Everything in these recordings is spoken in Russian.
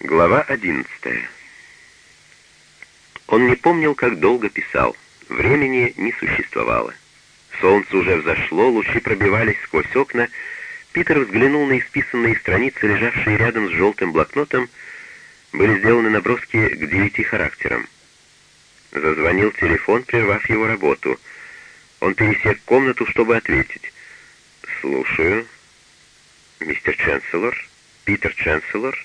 Глава одиннадцатая. Он не помнил, как долго писал. Времени не существовало. Солнце уже взошло, лучи пробивались сквозь окна. Питер взглянул на исписанные страницы, лежавшие рядом с желтым блокнотом. Были сделаны наброски к девяти характерам. Зазвонил телефон, прервав его работу. Он пересек комнату, чтобы ответить. «Слушаю. Мистер Ченселор? Питер Ченселор?»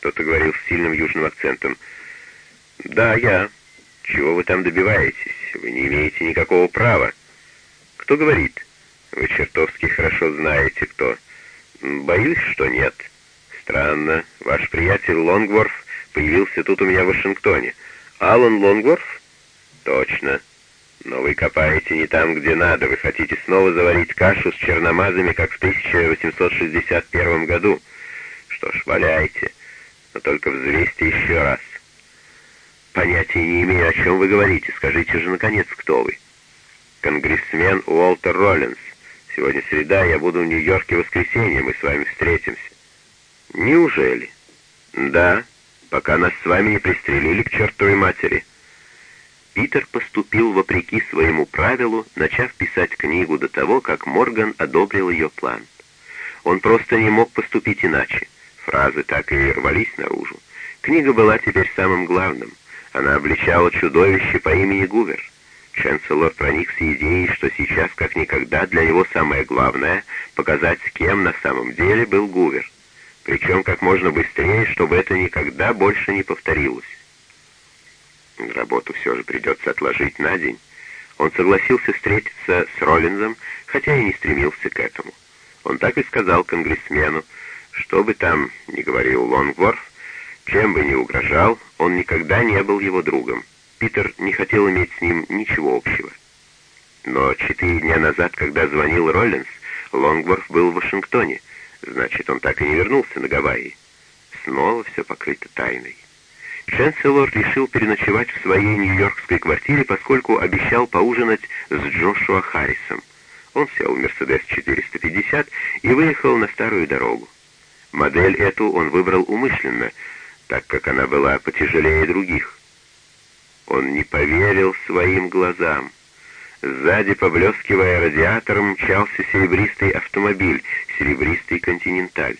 Кто-то говорил с сильным южным акцентом. «Да, я. Чего вы там добиваетесь? Вы не имеете никакого права». «Кто говорит?» «Вы чертовски хорошо знаете, кто». «Боюсь, что нет». «Странно. Ваш приятель Лонгворф появился тут у меня в Вашингтоне. Алан Лонгворф?» «Точно. Но вы копаете не там, где надо. Вы хотите снова заварить кашу с черномазами, как в 1861 году. Что ж, валяйте но только взвесьте еще раз. Понятия не имею, о чем вы говорите. Скажите же, наконец, кто вы? Конгрессмен Уолтер Роллинс. Сегодня среда, я буду в Нью-Йорке в воскресенье, мы с вами встретимся. Неужели? Да, пока нас с вами не пристрелили к чертовой матери. Питер поступил вопреки своему правилу, начав писать книгу до того, как Морган одобрил ее план. Он просто не мог поступить иначе. Фразы так и рвались наружу. Книга была теперь самым главным. Она обличала чудовище по имени Гувер. Ченселор проникся идеей, что сейчас, как никогда, для него самое главное — показать, с кем на самом деле был Гувер. Причем как можно быстрее, чтобы это никогда больше не повторилось. Работу все же придется отложить на день. Он согласился встретиться с Роллинзом, хотя и не стремился к этому. Он так и сказал конгрессмену, что бы там ни говорил Лонгворф, чем бы ни угрожал, он никогда не был его другом. Питер не хотел иметь с ним ничего общего. Но четыре дня назад, когда звонил Роллинс, Лонгворф был в Вашингтоне, значит, он так и не вернулся на Гавайи. Снова все покрыто тайной. Ченселор решил переночевать в своей нью-йоркской квартире, поскольку обещал поужинать с Джошуа Харрисом. Он сел в «Мерседес 450» и выехал на старую дорогу. Модель эту он выбрал умышленно, так как она была потяжелее других. Он не поверил своим глазам. Сзади, поблескивая радиатором, мчался серебристый автомобиль, серебристый «Континенталь».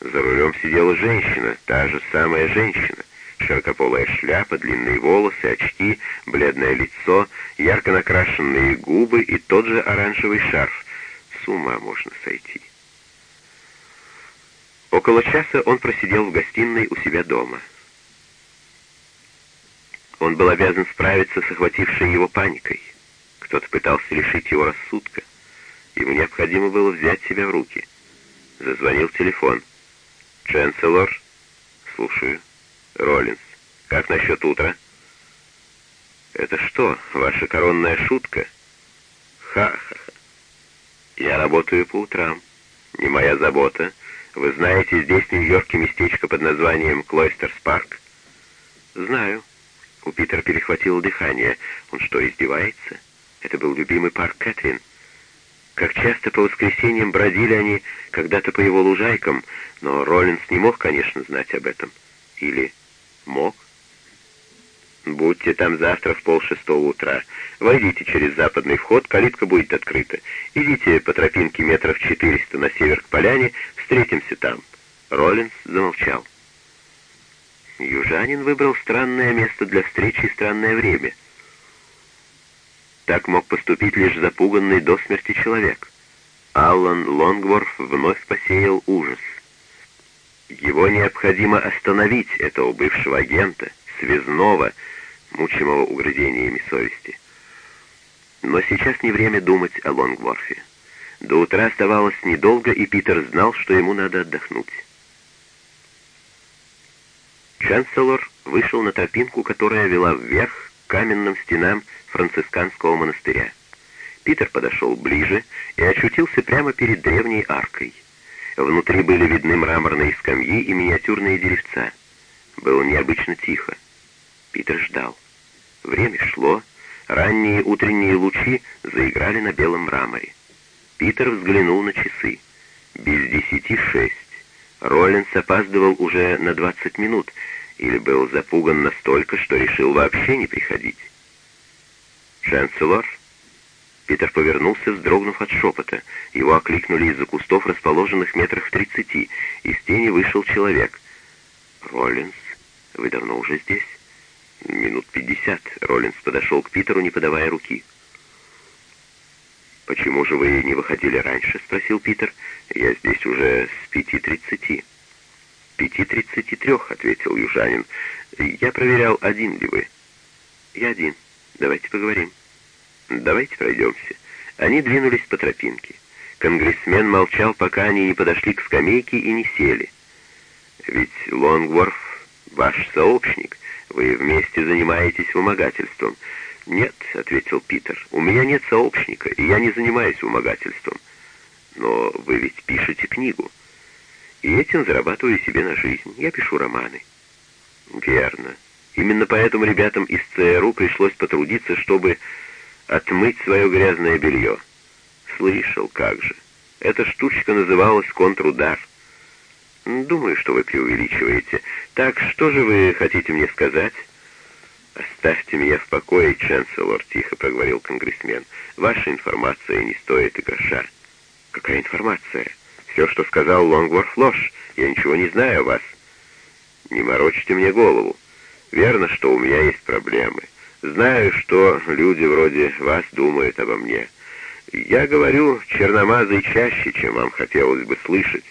За рулем сидела женщина, та же самая женщина. Широкополая шляпа, длинные волосы, очки, бледное лицо, ярко накрашенные губы и тот же оранжевый шарф. С ума можно сойти. Около часа он просидел в гостиной у себя дома. Он был обязан справиться с охватившей его паникой. Кто-то пытался лишить его рассудка. Ему необходимо было взять себя в руки. Зазвонил телефон. «Ченселор?» «Слушаю». «Роллинс. Как насчет утра?» «Это что, ваша коронная шутка?» «Ха-ха-ха. Я работаю по утрам. Не моя забота, вы знаете здесь, в Нью-Йорке, местечко под названием Клойстерс Парк? Знаю. У Питера перехватило дыхание. Он что, издевается? Это был любимый парк Кэтрин. Как часто по воскресеньям бродили они когда-то по его лужайкам, но Роллинс не мог, конечно, знать об этом. Или мог? Будьте там завтра в полшестого утра. Войдите через западный вход, калитка будет открыта. Идите по тропинке метров четыреста на север к поляне, встретимся там». Роллинс замолчал. Южанин выбрал странное место для встречи и странное время. Так мог поступить лишь запуганный до смерти человек. Аллан Лонгворф вновь посеял ужас. Его необходимо остановить, этого бывшего агента, связного, мучимого угрызениями совести. Но сейчас не время думать о Лонгворфе. До утра оставалось недолго, и Питер знал, что ему надо отдохнуть. Чанселор вышел на тропинку, которая вела вверх к каменным стенам францисканского монастыря. Питер подошел ближе и очутился прямо перед древней аркой. Внутри были видны мраморные скамьи и миниатюрные деревца. Было необычно тихо. Питер ждал. Время шло, ранние утренние лучи заиграли на белом мраморе. Питер взглянул на часы. Без десяти шесть. Роллинс опаздывал уже на 20 минут или был запуган настолько, что решил вообще не приходить. «Чанселор?» Питер повернулся, вздрогнув от шепота. Его окликнули из-за кустов, расположенных метрах в тридцати. Из тени вышел человек. «Роллинс, вы давно уже здесь?» «Минут пятьдесят». Роллинс подошел к Питеру, не подавая руки. «Почему же вы не выходили раньше?» — спросил Питер. «Я здесь уже с пяти тридцати». «Пяти тридцати трех», — ответил южанин. «Я проверял, один ли вы». «Я один. Давайте поговорим». «Давайте пройдемся». Они двинулись по тропинке. Конгрессмен молчал, пока они не подошли к скамейке и не сели. «Ведь Лонгворф ваш сообщник. Вы вместе занимаетесь вымогательством». «Нет», — ответил Питер, — «у меня нет сообщника, и я не занимаюсь вымогательством». «Но вы ведь пишете книгу». «И этим зарабатываю себе на жизнь. Я пишу романы». «Верно. Именно поэтому ребятам из ЦРУ пришлось потрудиться, чтобы отмыть свое грязное белье. Слышал, как же. Эта штучка называлась контрудар. Думаю, что вы преувеличиваете. Так что же вы хотите мне сказать? «Оставьте меня в покое, Ченселор», — тихо проговорил конгрессмен. «Ваша информация не стоит и гроша». «Какая информация? Все, что сказал Лонгворф, ложь. Я ничего не знаю о вас». «Не морочьте мне голову. Верно, что у меня есть проблемы. Знаю, что люди вроде вас думают обо мне. Я говорю черномазый чаще, чем вам хотелось бы слышать.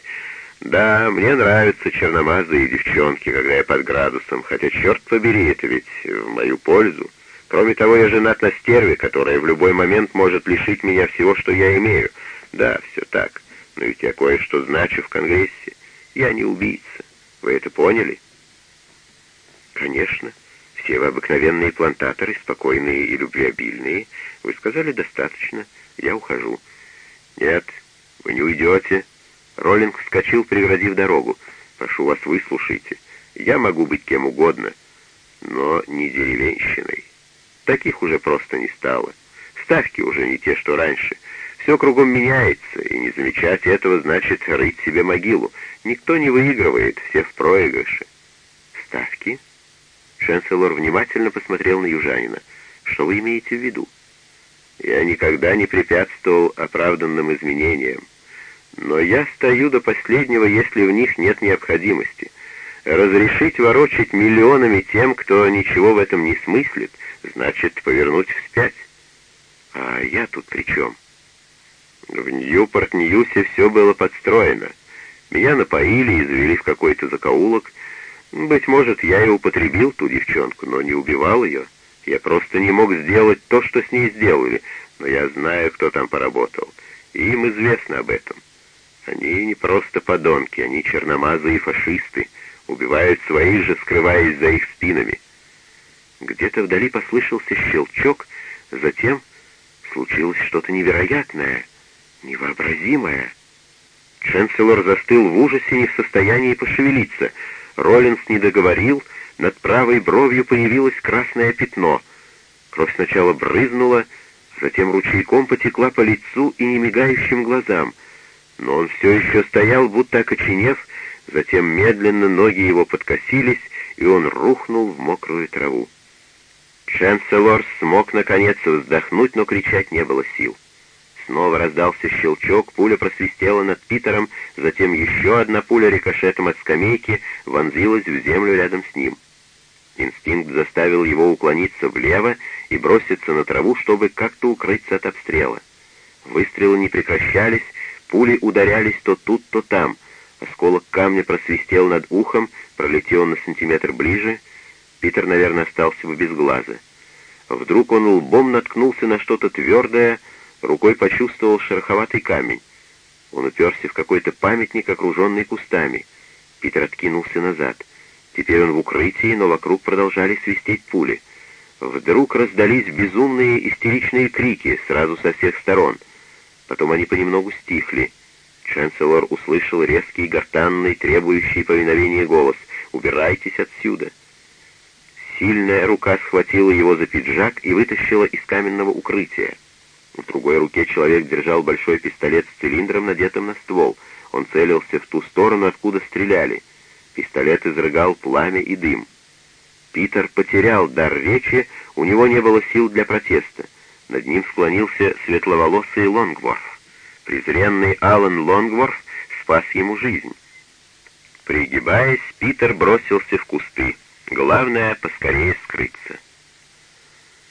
Да, мне нравятся черномазые девчонки, когда я под градусом, хотя, черт побери, это ведь в мою пользу. Кроме того, я женат на стерве, которая в любой момент может лишить меня всего, что я имею. Да, все так. Но ведь я кое-что значу в Конгрессе. Я не убийца. Вы это поняли? Конечно. Все вы обыкновенные плантаторы, спокойные и любвеобильные. Вы сказали достаточно. Я ухожу. Нет, вы не уйдете. Роллинг вскочил, преградив дорогу. Прошу вас, выслушайте. Я могу быть кем угодно, но не деревенщиной. Таких уже просто не стало. Ставки уже не те, что раньше. Все кругом меняется, и не замечать этого значит рыть себе могилу. Никто не выигрывает, все в проигрыше. Ставки? Шенселор внимательно посмотрел на южанина. «Что вы имеете в виду?» «Я никогда не препятствовал оправданным изменениям. Но я стою до последнего, если в них нет необходимости. Разрешить ворочать миллионами тем, кто ничего в этом не смыслит, значит повернуть вспять. А я тут при чем?» В Ньюпорт-Ньюсе все было подстроено. Меня напоили и завели в какой-то закоулок, быть может, я и употребил ту девчонку, но не убивал ее. Я просто не мог сделать то, что с ней сделали, но я знаю, кто там поработал, и им известно об этом. Они не просто подонки, они черномазые фашисты, убивают своих же, скрываясь за их спинами. Где-то вдали послышался щелчок, затем случилось что-то невероятное, невообразимое. Ченселор застыл в ужасе, не в состоянии пошевелиться — Роллинс не договорил, над правой бровью появилось красное пятно. Кровь сначала брызнула, затем ручейком потекла по лицу и немигающим глазам. Но он все еще стоял, будто окоченев, затем медленно ноги его подкосились, и он рухнул в мокрую траву. Ченселор смог наконец вздохнуть, но кричать не было сил. Снова раздался щелчок, пуля просвистела над Питером, затем еще одна пуля рикошетом от скамейки вонзилась в землю рядом с ним. Инстинкт заставил его уклониться влево и броситься на траву, чтобы как-то укрыться от обстрела. Выстрелы не прекращались, пули ударялись то тут, то там. Осколок камня просвистел над ухом, пролетел на сантиметр ближе. Питер, наверное, остался бы без глаза. Вдруг он лбом наткнулся на что-то твердое, Рукой почувствовал шероховатый камень. Он уперся в какой-то памятник, окруженный кустами. Питер откинулся назад. Теперь он в укрытии, но вокруг продолжали свистеть пули. Вдруг раздались безумные истеричные крики сразу со всех сторон. Потом они понемногу стихли. Чанселор услышал резкий, гортанный, требующий повиновения голос. «Убирайтесь отсюда!» Сильная рука схватила его за пиджак и вытащила из каменного укрытия. В другой руке человек держал большой пистолет с цилиндром, надетым на ствол. Он целился в ту сторону, откуда стреляли. Пистолет изрыгал пламя и дым. Питер потерял дар речи, у него не было сил для протеста. Над ним склонился светловолосый Лонгворф. Презренный Алан Лонгворф спас ему жизнь. Пригибаясь, Питер бросился в кусты. Главное — поскорее скрыться.